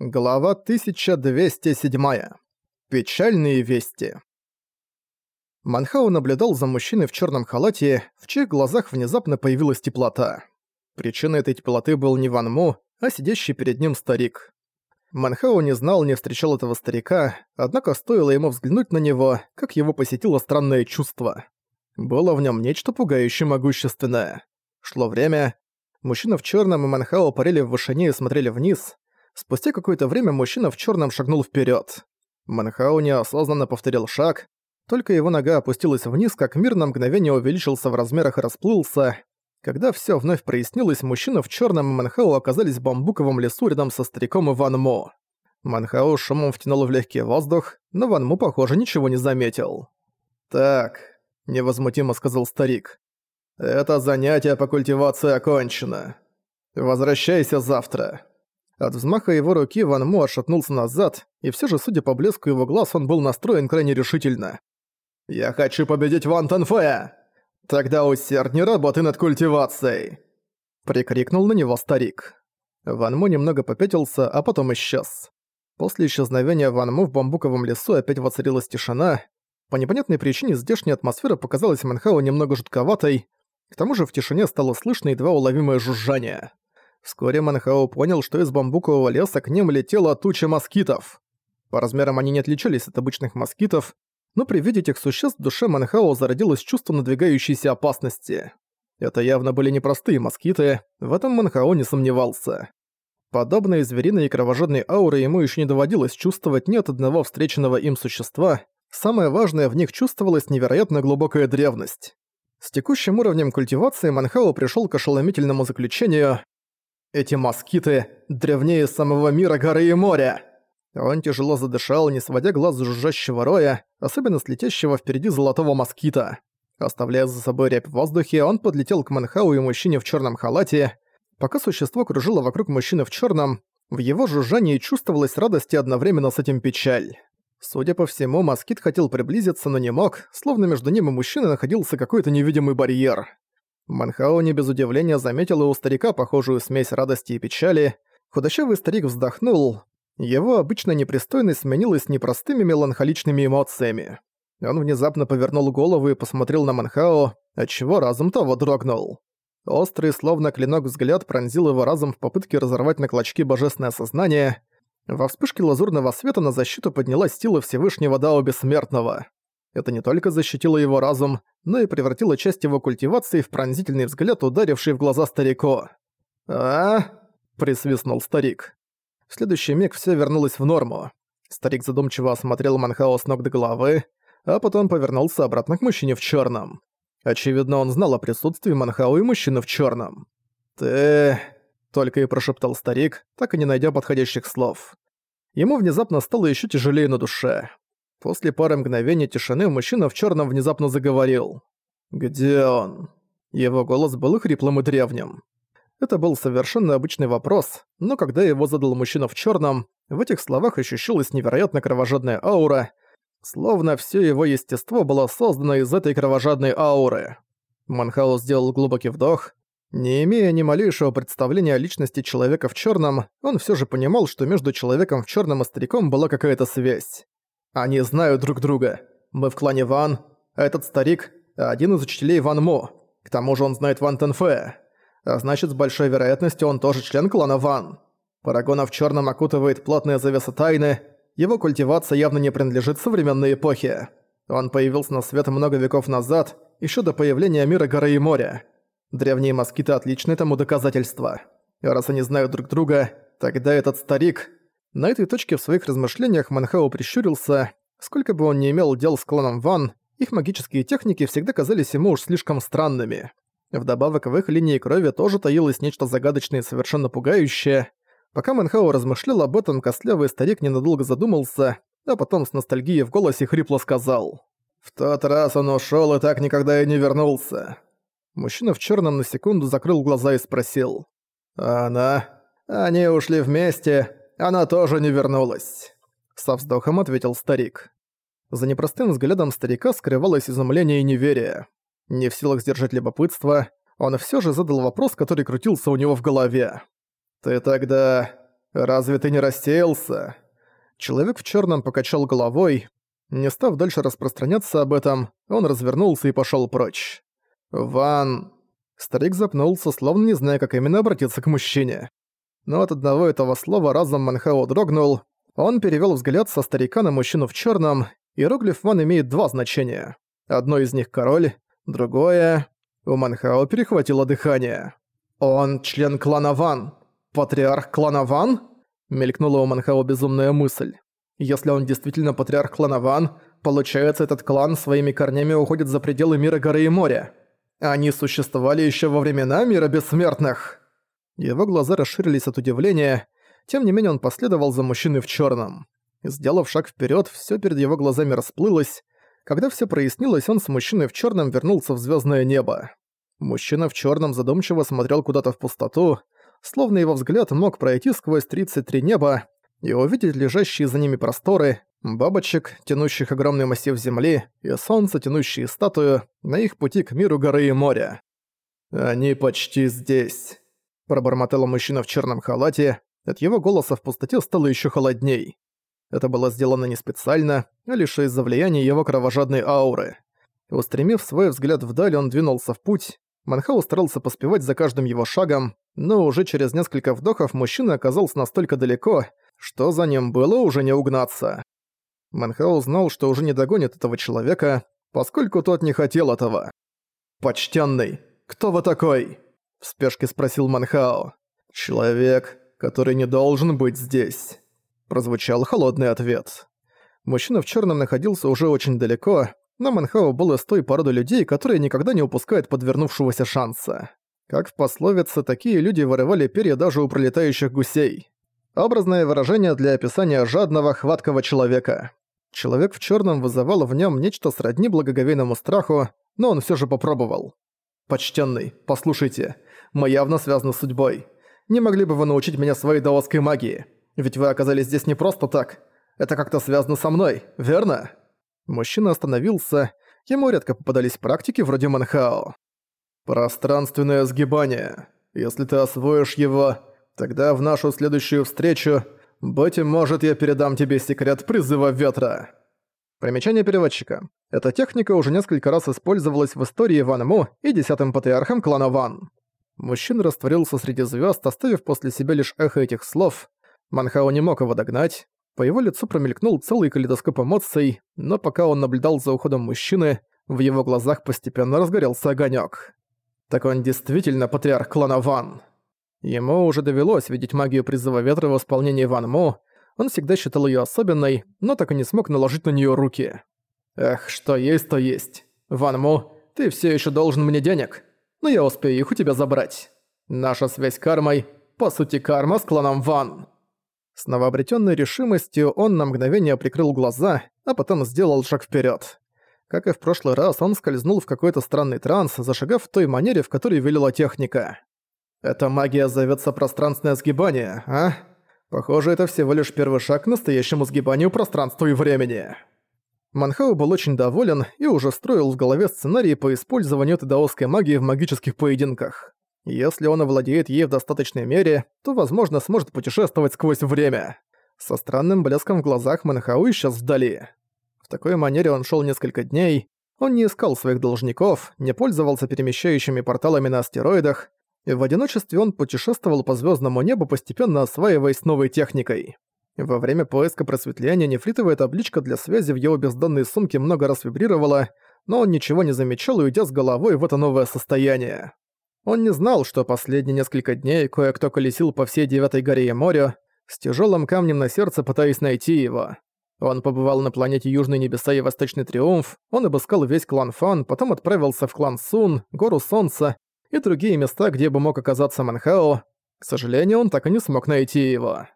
Глава 1207. Печальные вести. Манхау наблюдал за мужчиной в черном халате, в чьих глазах внезапно появилась теплота. Причиной этой теплоты был не Ван Му, а сидящий перед ним старик. Манхау не знал, не встречал этого старика, однако стоило ему взглянуть на него, как его посетило странное чувство. Было в нем нечто пугающе могущественное. Шло время, мужчина в черном и Манхау парили в вышине и смотрели вниз. Спустя какое-то время мужчина в черном шагнул вперед. Манхау неосознанно повторил шаг, только его нога опустилась вниз, как мир на мгновение увеличился в размерах и расплылся. Когда все вновь прояснилось, мужчина в черном и Манхау оказались в бамбуковом лесу рядом со стариком и Ван Мо. Манхау шумом втянул в легкий воздух, но Ван Му, похоже, ничего не заметил. «Так», — невозмутимо сказал старик, — «это занятие по культивации окончено. Возвращайся завтра». От взмаха его руки Ван Му отшатнулся назад, и все же, судя по блеску его глаз, он был настроен крайне решительно. «Я хочу победить Ван Танфея! Тогда усерднее работай над культивацией!» Прикрикнул на него старик. Ван Му немного попятился, а потом исчез. После исчезновения Ван Му в бамбуковом лесу опять воцарилась тишина. По непонятной причине здешняя атмосфера показалась Манхау немного жутковатой, к тому же в тишине стало слышно едва уловимое жужжание. Вскоре Манхау понял, что из бамбукового леса к ним летела туча москитов. По размерам они не отличались от обычных москитов, но при виде этих существ в душе Манхао зародилось чувство надвигающейся опасности. Это явно были непростые москиты, в этом Манхао не сомневался. Подобные звериной и кровожадной ауры ему еще не доводилось чувствовать ни от одного встреченного им существа, самое важное в них чувствовалась невероятно глубокая древность. С текущим уровнем культивации Манхао пришел к ошеломительному заключению «Эти москиты древнее самого мира горы и моря!» Он тяжело задышал, не сводя глаз с жужжащего роя, особенно с летящего впереди золотого москита. Оставляя за собой рябь в воздухе, он подлетел к Манхау и мужчине в черном халате. Пока существо кружило вокруг мужчины в черном, в его жужжании чувствовалась радость и одновременно с этим печаль. Судя по всему, москит хотел приблизиться, но не мог, словно между ним и мужчиной находился какой-то невидимый барьер. Манхао не без удивления заметил у старика похожую смесь радости и печали. Худощавый старик вздохнул, его обычная непристойность сменилась непростыми меланхоличными эмоциями. Он внезапно повернул голову и посмотрел на Манхао, отчего разум того дрогнул. Острый, словно клинок взгляд пронзил его разум в попытке разорвать на клочки божественное сознание. Во вспышке лазурного света на защиту поднялась сила Всевышнего Дао Бессмертного. Это не только защитило его разум, но и превратило часть его культивации в пронзительный взгляд, ударивший в глаза старику. «А?» – присвистнул старик. В следующий миг все вернулось в норму. Старик задумчиво осмотрел Манхао с ног до головы, а потом повернулся обратно к мужчине в черном. Очевидно, он знал о присутствии Манхао и мужчины в черном. «Ты...» — только и прошептал старик, так и не найдя подходящих слов. Ему внезапно стало еще тяжелее на душе. После пары мгновений тишины мужчина в черном внезапно заговорил. «Где он?» Его голос был хриплым и древним. Это был совершенно обычный вопрос, но когда его задал мужчина в черном, в этих словах ощущалась невероятно кровожадная аура, словно все его естество было создано из этой кровожадной ауры. Манхаус сделал глубокий вдох. Не имея ни малейшего представления о личности человека в черном, он все же понимал, что между человеком в черном и стариком была какая-то связь. Они знают друг друга. Мы в клане Ван, а этот старик – один из учителей Ван Мо. К тому же он знает Ван Тенфе. А значит, с большой вероятностью он тоже член клана Ван. Парагона в черном окутывает плотная завеса тайны, его культивация явно не принадлежит современной эпохе. Он появился на свет много веков назад, еще до появления мира горы и моря. Древние москиты – отличное тому доказательство. Раз они знают друг друга, тогда этот старик... На этой точке в своих размышлениях Манхау прищурился. Сколько бы он ни имел дел с кланом Ван, их магические техники всегда казались ему уж слишком странными. Вдобавок в их линии крови тоже таилось нечто загадочное и совершенно пугающее. Пока Мэнхао размышлял об этом, костлявый старик ненадолго задумался, а потом с ностальгией в голосе хрипло сказал. «В тот раз он ушёл и так никогда и не вернулся». Мужчина в чёрном на секунду закрыл глаза и спросил. «А она? Они ушли вместе, она тоже не вернулась». Со вздохом ответил старик. За непростым взглядом старика скрывалось изумление и неверие. Не в силах сдержать любопытство, он все же задал вопрос, который крутился у него в голове. «Ты тогда... «Разве ты не рассеялся?» Человек в черном покачал головой. Не став дальше распространяться об этом, он развернулся и пошел прочь. «Ван...» Старик запнулся, словно не зная, как именно обратиться к мужчине. Но от одного этого слова разом Манхао дрогнул. Он перевел взгляд со старика на мужчину в черном. Иероглиф Ван имеет два значения. Одно из них король, другое... У Манхао перехватило дыхание. «Он член клана Ван. Патриарх клана Ван?» Мелькнула у Манхао безумная мысль. «Если он действительно патриарх клана Ван, получается, этот клан своими корнями уходит за пределы мира горы и моря. Они существовали еще во времена мира бессмертных!» Его глаза расширились от удивления, тем не менее он последовал за мужчиной в черном. Сделав шаг вперед, все перед его глазами расплылось. Когда все прояснилось, он с мужчиной в черном вернулся в звездное небо. Мужчина в черном задумчиво смотрел куда-то в пустоту, словно его взгляд мог пройти сквозь 33 неба и увидеть лежащие за ними просторы, бабочек, тянущих огромный массив земли, и солнце, тянущие статую, на их пути к миру горы и моря. «Они почти здесь», — пробормотал мужчина в черном халате, от его голоса в пустоте стало еще холодней. Это было сделано не специально, а лишь из-за влияния его кровожадной ауры. Устремив свой взгляд вдаль, он двинулся в путь, Манхау старался поспевать за каждым его шагом, но уже через несколько вдохов мужчина оказался настолько далеко, что за ним было уже не угнаться. Манхау знал, что уже не догонит этого человека, поскольку тот не хотел этого. «Почтенный, кто вы такой?» – в спешке спросил Манхао. «Человек, который не должен быть здесь», – прозвучал холодный ответ. Мужчина в черном находился уже очень далеко, но Манхао был из той породы людей, которые никогда не упускают подвернувшегося шанса. Как в пословице, такие люди вырывали перья даже у пролетающих гусей. Образное выражение для описания жадного, хваткого человека. Человек в черном вызывал в нем нечто сродни благоговейному страху, но он все же попробовал. «Почтенный, послушайте, мы явно связаны с судьбой. Не могли бы вы научить меня своей даосской магии? Ведь вы оказались здесь не просто так. Это как-то связано со мной, верно?» Мужчина остановился, ему редко попадались практики вроде Манхао. «Пространственное сгибание. Если ты освоишь его, тогда в нашу следующую встречу, быть может, я передам тебе секрет призыва ветра». Примечание переводчика. Эта техника уже несколько раз использовалась в истории Ван Му и десятым патриархом клана Ван. Мужчина растворился среди звезд, оставив после себя лишь эхо этих слов. Манхао не мог его догнать, по его лицу промелькнул целый калейдоскоп эмоций, но пока он наблюдал за уходом мужчины, в его глазах постепенно разгорелся огонек. Так он действительно патриарх клана Ван. Ему уже довелось видеть магию призыва ветра в исполнении Ван Му, он всегда считал ее особенной, но так и не смог наложить на нее руки. «Эх, что есть, то есть. Ван Му, ты все еще должен мне денег, но я успею их у тебя забрать. Наша связь кармой, по сути карма с кланом Ван». С новообретенной решимостью он на мгновение прикрыл глаза, а потом сделал шаг вперед. Как и в прошлый раз, он скользнул в какой-то странный транс, зашагав в той манере, в которой велела техника. «Эта магия зовется пространственное сгибание, а? Похоже, это всего лишь первый шаг к настоящему сгибанию пространства и времени». Манхау был очень доволен и уже строил в голове сценарий по использованию этой даосской магии в магических поединках. Если он овладеет ей в достаточной мере, то, возможно, сможет путешествовать сквозь время. Со странным блеском в глазах Манхау исчез вдали. В такой манере он шел несколько дней, он не искал своих должников, не пользовался перемещающими порталами на астероидах, в одиночестве он путешествовал по звездному небу, постепенно осваиваясь новой техникой. Во время поиска просветления нефритовая табличка для связи в его бездонной сумке много раз вибрировала, но он ничего не замечал, уйдя с головой в это новое состояние. Он не знал, что последние несколько дней кое-кто колесил по всей Девятой горе и морю, с тяжелым камнем на сердце пытаясь найти его. Он побывал на планете Южные Небеса и Восточный Триумф, он обыскал весь клан Фан, потом отправился в клан Сун, Гору Солнца и другие места, где бы мог оказаться Манхао. К сожалению, он так и не смог найти его.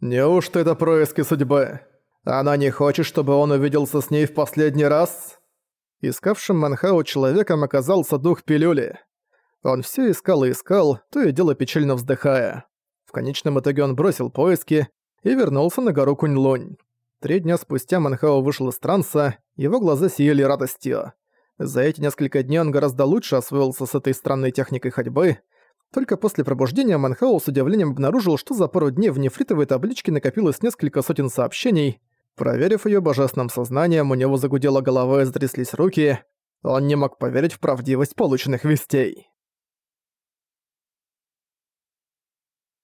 Неужто это происки судьбы? Она не хочет, чтобы он увиделся с ней в последний раз? Искавшим Манхао человеком оказался дух пилюли. Он все искал и искал, то и дело печально вздыхая. В конечном итоге он бросил поиски и вернулся на гору Кунь-Лунь. Три дня спустя Манхао вышел из транса, его глаза сияли радостью. За эти несколько дней он гораздо лучше освоился с этой странной техникой ходьбы. Только после пробуждения Манхау с удивлением обнаружил, что за пару дней в нефритовой табличке накопилось несколько сотен сообщений. Проверив её божественным сознанием, у него загудела голова и затряслись руки. Он не мог поверить в правдивость полученных вестей.